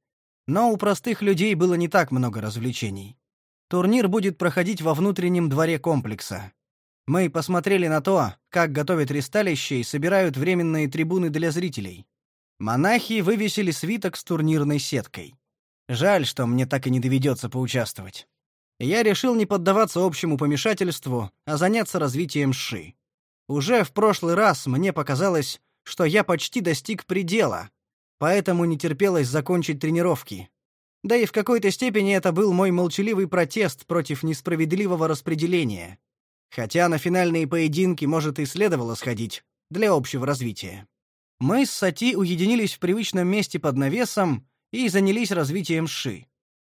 но у простых людей было не так много развлечений. Турнир будет проходить во внутреннем дворе комплекса. Мы посмотрели на то, как готовят ристалище и собирают временные трибуны для зрителей. Монахи вывесили свиток с турнирной сеткой. Жаль, что мне так и не доведется поучаствовать. Я решил не поддаваться общему помешательству, а заняться развитием ши. Уже в прошлый раз мне показалось, что я почти достиг предела, поэтому не терпелось закончить тренировки. Да и в какой-то степени это был мой молчаливый протест против несправедливого распределения. Хотя на финальные поединки, может, и следовало сходить для общего развития. Мы с Сати уединились в привычном месте под навесом и занялись развитием Ши.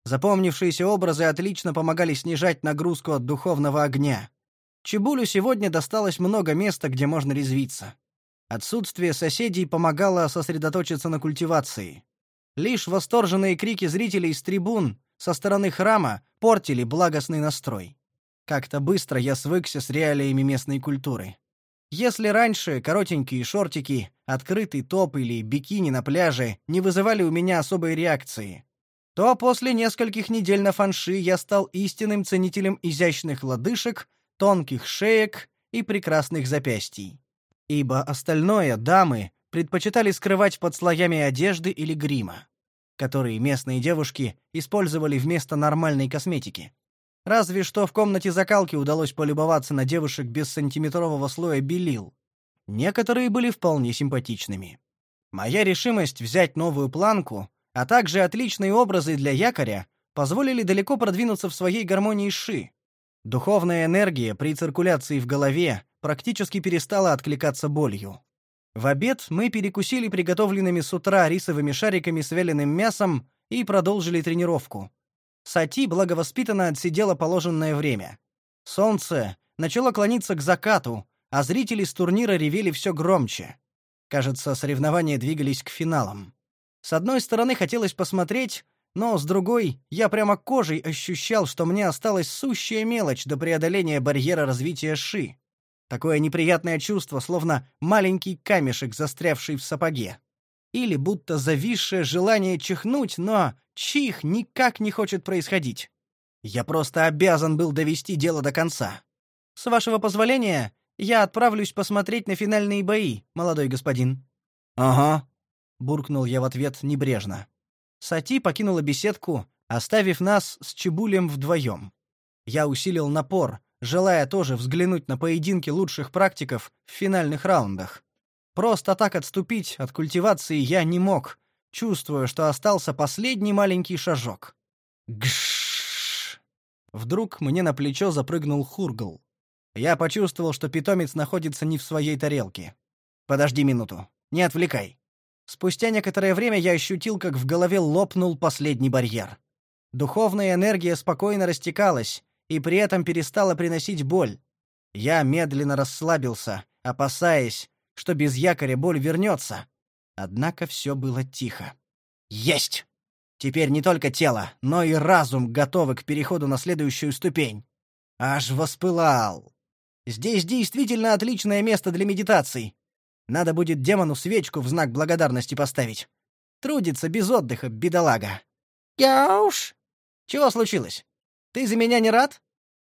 Запомнившиеся образы отлично помогали снижать нагрузку от духовного огня. Чебулю сегодня досталось много места, где можно резвиться. Отсутствие соседей помогало сосредоточиться на культивации. Лишь восторженные крики зрителей с трибун со стороны храма портили благостный настрой. Как-то быстро я свыкся с реалиями местной культуры. Если раньше коротенькие шортики, открытый топ или бикини на пляже не вызывали у меня особой реакции, то после нескольких недель на фанши я стал истинным ценителем изящных лодыжек, тонких шеек и прекрасных запястий. Ибо остальное дамы предпочитали скрывать под слоями одежды или грима, которые местные девушки использовали вместо нормальной косметики. Разве что в комнате закалки удалось полюбоваться на девушек без сантиметрового слоя белил. Некоторые были вполне симпатичными. Моя решимость взять новую планку, а также отличные образы для якоря позволили далеко продвинуться в своей гармонии ши. Духовная энергия при циркуляции в голове практически перестала откликаться болью. В обед мы перекусили приготовленными с утра рисовыми шариками с вяленым мясом и продолжили тренировку. Сати благовоспитанно отсидела положенное время. Солнце начало клониться к закату, а зрители с турнира ревели все громче. Кажется, соревнования двигались к финалам. С одной стороны, хотелось посмотреть, но с другой, я прямо кожей ощущал, что мне осталась сущая мелочь до преодоления барьера развития ши. Такое неприятное чувство, словно маленький камешек, застрявший в сапоге. Или будто зависшее желание чихнуть, но чих никак не хочет происходить. Я просто обязан был довести дело до конца. С вашего позволения, я отправлюсь посмотреть на финальные бои, молодой господин. Ага, буркнул я в ответ небрежно. Сати покинула беседку, оставив нас с Чебулем вдвоем. Я усилил напор, желая тоже взглянуть на поединки лучших практиков в финальных раундах. Просто так отступить от культивации я не мог, чувствуя, что остался последний маленький шажок. Гш! Вдруг мне на плечо запрыгнул Хургл. Я почувствовал, что питомец находится не в своей тарелке. Подожди минуту. Не отвлекай. Спустя некоторое время я ощутил, как в голове лопнул последний барьер. Духовная энергия спокойно растекалась и при этом перестала приносить боль. Я медленно расслабился, опасаясь, что без якоря боль вернется. Однако все было тихо. Есть! Теперь не только тело, но и разум готовы к переходу на следующую ступень. Аж воспылал. Здесь действительно отличное место для медитаций. Надо будет демону свечку в знак благодарности поставить. Трудится без отдыха, бедолага. Яуш! Чего случилось? Ты за меня не рад?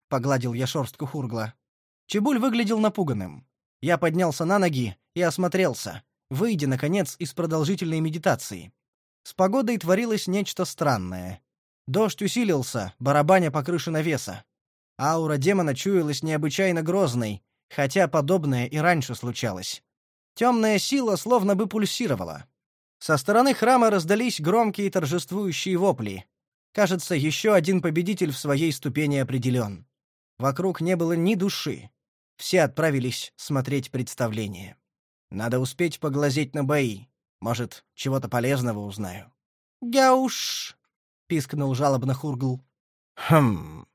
Погладил я шорстку Хургла. Чебуль выглядел напуганным. Я поднялся на ноги и осмотрелся, выйдя, наконец, из продолжительной медитации. С погодой творилось нечто странное. Дождь усилился, барабаня по крыше навеса. Аура демона чуялась необычайно грозной, хотя подобное и раньше случалось. Темная сила словно бы пульсировала. Со стороны храма раздались громкие торжествующие вопли. Кажется, еще один победитель в своей ступени определен. Вокруг не было ни души. Все отправились смотреть представление. Надо успеть поглазеть на бои. Может, чего-то полезного узнаю. «Гяуш!» — пискнул жалобно Хургл. «Хм...»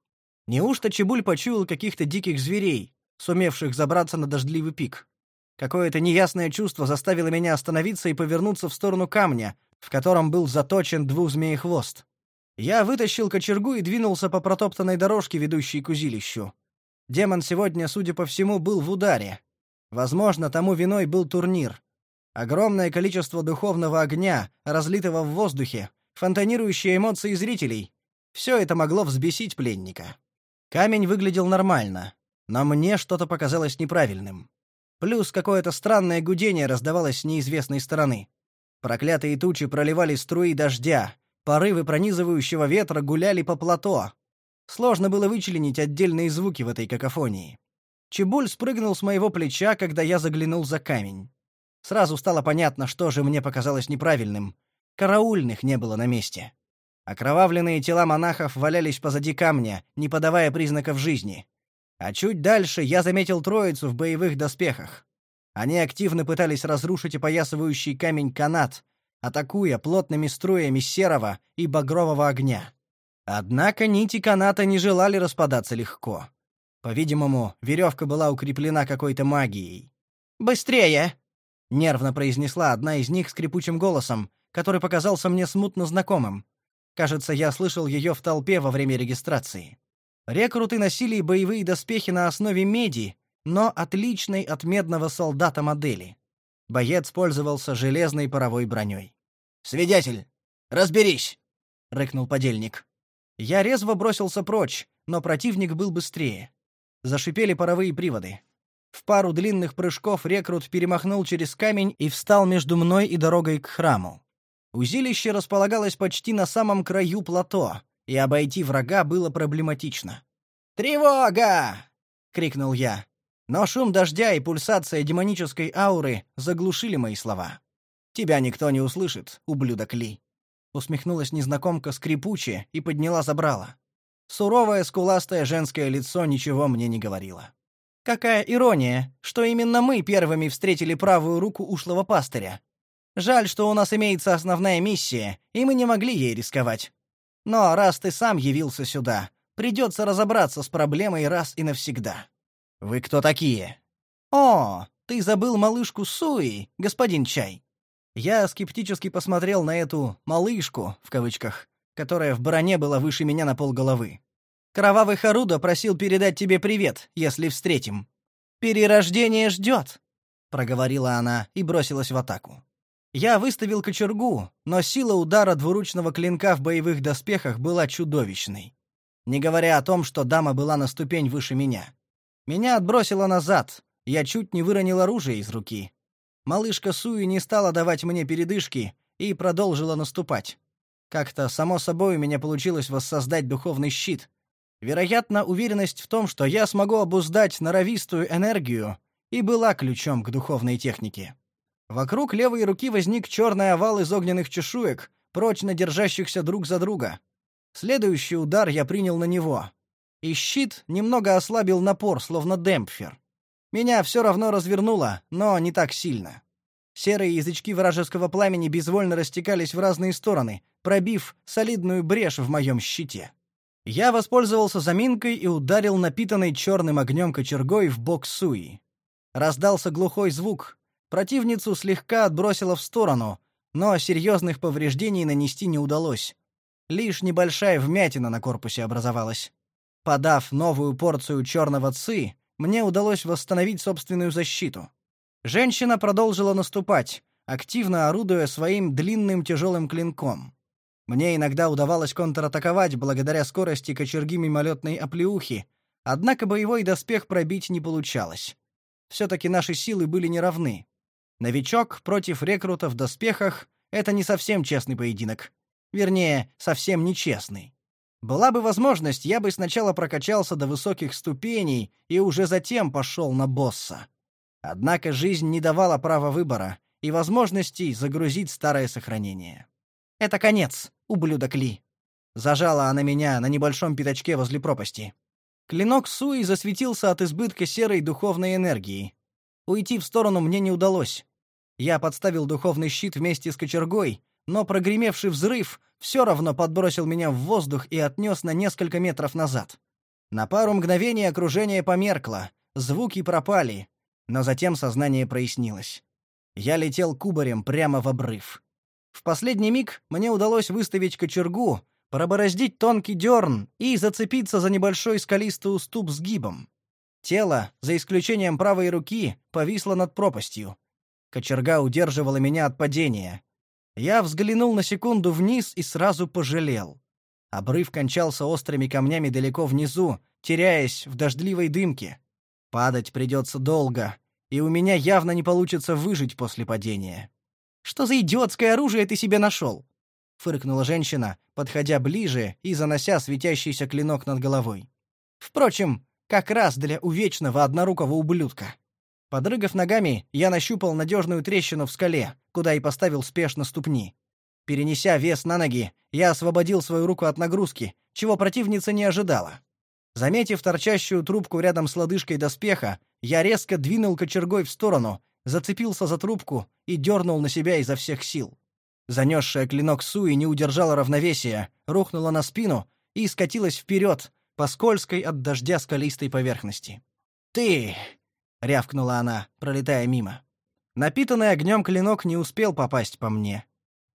Неужто Чебуль почуял каких-то диких зверей, сумевших забраться на дождливый пик? Какое-то неясное чувство заставило меня остановиться и повернуться в сторону камня, в котором был заточен двухзмеехвост. Я вытащил кочергу и двинулся по протоптанной дорожке, ведущей к узилищу. Демон сегодня, судя по всему, был в ударе. Возможно, тому виной был турнир. Огромное количество духовного огня, разлитого в воздухе, фонтанирующие эмоции зрителей — все это могло взбесить пленника. Камень выглядел нормально, но мне что-то показалось неправильным. Плюс какое-то странное гудение раздавалось с неизвестной стороны. Проклятые тучи проливали струи дождя, порывы пронизывающего ветра гуляли по плато. Сложно было вычленить отдельные звуки в этой какофонии. Чебуль спрыгнул с моего плеча, когда я заглянул за камень. Сразу стало понятно, что же мне показалось неправильным. Караульных не было на месте. Окровавленные тела монахов валялись позади камня, не подавая признаков жизни. А чуть дальше я заметил троицу в боевых доспехах. Они активно пытались разрушить опоясывающий камень канат, атакуя плотными струями серого и багрового огня. Однако нити каната не желали распадаться легко. По-видимому, веревка была укреплена какой-то магией. «Быстрее!» — нервно произнесла одна из них скрипучим голосом, который показался мне смутно знакомым. Кажется, я слышал ее в толпе во время регистрации. Рекруты носили боевые доспехи на основе меди, но отличной от медного солдата модели. Боец пользовался железной паровой броней. «Свидетель, разберись!» — рыкнул подельник. Я резво бросился прочь, но противник был быстрее. Зашипели паровые приводы. В пару длинных прыжков рекрут перемахнул через камень и встал между мной и дорогой к храму. Узилище располагалось почти на самом краю плато, и обойти врага было проблематично. «Тревога!» — крикнул я. Но шум дождя и пульсация демонической ауры заглушили мои слова. «Тебя никто не услышит, ублюдок Ли!» Усмехнулась незнакомка скрипуче и подняла забрала. Суровое скуластое женское лицо ничего мне не говорило. Какая ирония, что именно мы первыми встретили правую руку ушлого пастыря. Жаль, что у нас имеется основная миссия, и мы не могли ей рисковать. Но раз ты сам явился сюда, придется разобраться с проблемой раз и навсегда. Вы кто такие? О, ты забыл малышку Суи, господин Чай. Я скептически посмотрел на эту «малышку» в кавычках, которая в броне была выше меня на полголовы. Кровавый Харуда просил передать тебе привет, если встретим. Перерождение ждет, проговорила она и бросилась в атаку. Я выставил кочергу, но сила удара двуручного клинка в боевых доспехах была чудовищной. Не говоря о том, что дама была на ступень выше меня. Меня отбросило назад. Я чуть не выронил оружие из руки. Малышка Суи не стала давать мне передышки и продолжила наступать. Как-то само собой у меня получилось воссоздать духовный щит. Вероятно, уверенность в том, что я смогу обуздать норовистую энергию, и была ключом к духовной технике. Вокруг левой руки возник черный овал из огненных чешуек, прочно держащихся друг за друга. Следующий удар я принял на него. И щит немного ослабил напор, словно демпфер. Меня все равно развернуло, но не так сильно. Серые язычки вражеского пламени безвольно растекались в разные стороны, пробив солидную брешь в моем щите. Я воспользовался заминкой и ударил напитанной черным огнем кочергой в бок Суи. Раздался глухой звук, Противницу слегка отбросило в сторону, но серьезных повреждений нанести не удалось. Лишь небольшая вмятина на корпусе образовалась. Подав новую порцию черного ци, мне удалось восстановить собственную защиту. Женщина продолжила наступать, активно орудуя своим длинным тяжелым клинком. Мне иногда удавалось контратаковать благодаря скорости кочерги мимолетной оплеухи, однако боевой доспех пробить не получалось. Все-таки наши силы были неравны. Новичок против рекрута в доспехах — это не совсем честный поединок. Вернее, совсем нечестный. Была бы возможность, я бы сначала прокачался до высоких ступеней и уже затем пошел на босса. Однако жизнь не давала права выбора и возможностей загрузить старое сохранение. «Это конец, ублюдок Ли!» Зажала она меня на небольшом пятачке возле пропасти. Клинок Суи засветился от избытка серой духовной энергии. Уйти в сторону мне не удалось. Я подставил духовный щит вместе с кочергой, но прогремевший взрыв все равно подбросил меня в воздух и отнес на несколько метров назад. На пару мгновений окружение померкло, звуки пропали, но затем сознание прояснилось. Я летел кубарем прямо в обрыв. В последний миг мне удалось выставить кочергу, пробороздить тонкий дерн и зацепиться за небольшой скалистый уступ с гибом. Тело, за исключением правой руки, повисло над пропастью. Кочерга удерживала меня от падения. Я взглянул на секунду вниз и сразу пожалел. Обрыв кончался острыми камнями далеко внизу, теряясь в дождливой дымке. Падать придется долго, и у меня явно не получится выжить после падения. Что за идиотское оружие ты себе нашел? фыркнула женщина, подходя ближе и занося светящийся клинок над головой. Впрочем, как раз для увечного однорукого ублюдка. Подрыгав ногами, я нащупал надежную трещину в скале, куда и поставил спешно ступни. Перенеся вес на ноги, я освободил свою руку от нагрузки, чего противница не ожидала. Заметив торчащую трубку рядом с лодыжкой доспеха, я резко двинул кочергой в сторону, зацепился за трубку и дернул на себя изо всех сил. Занесшая клинок Суи не удержала равновесия, рухнула на спину и скатилась вперед по скользкой от дождя скалистой поверхности. «Ты!» — рявкнула она, пролетая мимо. Напитанный огнем клинок не успел попасть по мне.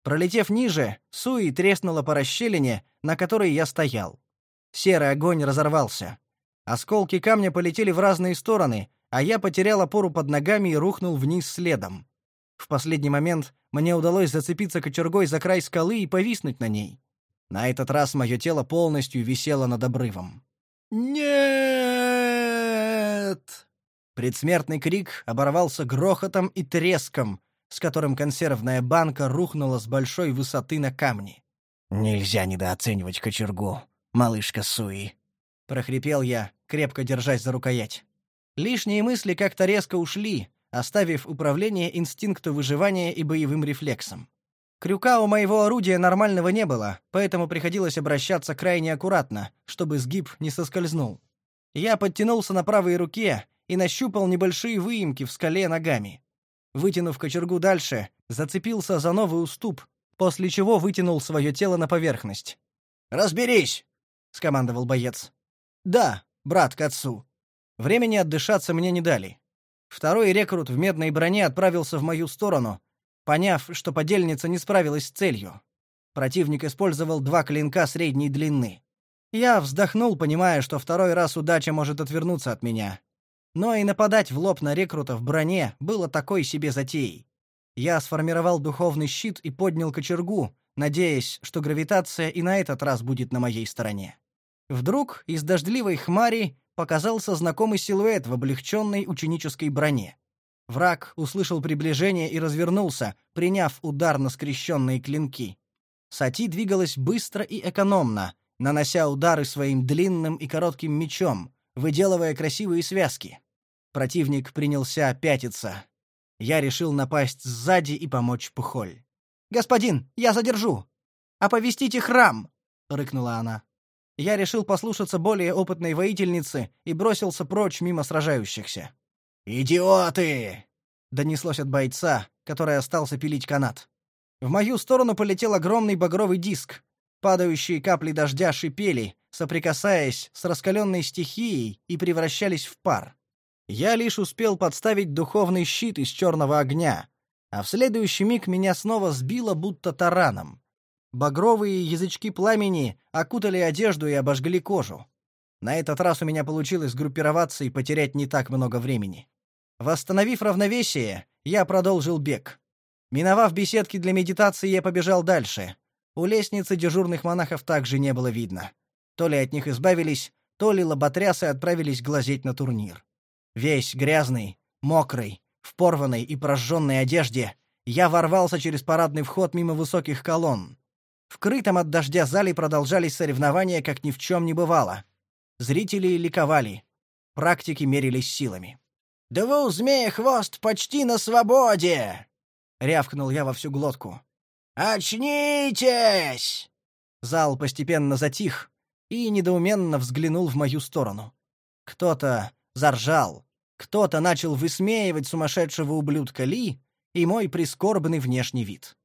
Пролетев ниже, Суи треснула по расщелине, на которой я стоял. Серый огонь разорвался. Осколки камня полетели в разные стороны, а я потерял опору под ногами и рухнул вниз следом. В последний момент мне удалось зацепиться кочергой за край скалы и повиснуть на ней. На этот раз мое тело полностью висело над обрывом. «Нет!» Предсмертный крик оборвался грохотом и треском, с которым консервная банка рухнула с большой высоты на камни. «Нельзя недооценивать кочергу, малышка Суи», — прохрипел я, крепко держась за рукоять. Лишние мысли как-то резко ушли, оставив управление инстинкту выживания и боевым рефлексом. Крюка у моего орудия нормального не было, поэтому приходилось обращаться крайне аккуратно, чтобы сгиб не соскользнул. Я подтянулся на правой руке и нащупал небольшие выемки в скале ногами. Вытянув кочергу дальше, зацепился за новый уступ, после чего вытянул свое тело на поверхность. «Разберись!» — скомандовал боец. «Да, брат к отцу». Времени отдышаться мне не дали. Второй рекрут в медной броне отправился в мою сторону, поняв, что подельница не справилась с целью. Противник использовал два клинка средней длины. Я вздохнул, понимая, что второй раз удача может отвернуться от меня. Но и нападать в лоб на рекрута в броне было такой себе затеей. Я сформировал духовный щит и поднял кочергу, надеясь, что гравитация и на этот раз будет на моей стороне. Вдруг из дождливой хмари показался знакомый силуэт в облегченной ученической броне. Враг услышал приближение и развернулся, приняв удар на скрещенные клинки. Сати двигалась быстро и экономно, нанося удары своим длинным и коротким мечом, выделывая красивые связки. Противник принялся пятиться. Я решил напасть сзади и помочь Пухоль. «Господин, я задержу! Оповестите храм!» — рыкнула она. Я решил послушаться более опытной воительницы и бросился прочь мимо сражающихся. «Идиоты!» — донеслось от бойца, который остался пилить канат. В мою сторону полетел огромный багровый диск. Падающие капли дождя шипели, соприкасаясь с раскаленной стихией и превращались в пар. Я лишь успел подставить духовный щит из черного огня, а в следующий миг меня снова сбило будто тараном. Багровые язычки пламени окутали одежду и обожгли кожу. На этот раз у меня получилось группироваться и потерять не так много времени. Восстановив равновесие, я продолжил бег. Миновав беседки для медитации, я побежал дальше. У лестницы дежурных монахов также не было видно. То ли от них избавились, то ли лоботрясы отправились глазеть на турнир. Весь грязный, мокрый, в порванной и прожженной одежде, я ворвался через парадный вход мимо высоких колонн. В крытом от дождя зале продолжались соревнования, как ни в чем не бывало. Зрители ликовали. Практики мерились силами. «Двух змея хвост почти на свободе!» рявкнул я во всю глотку. Очнитесь! Зал постепенно затих и недоуменно взглянул в мою сторону. Кто-то заржал, кто-то начал высмеивать сумасшедшего ублюдка Ли и мой прискорбный внешний вид.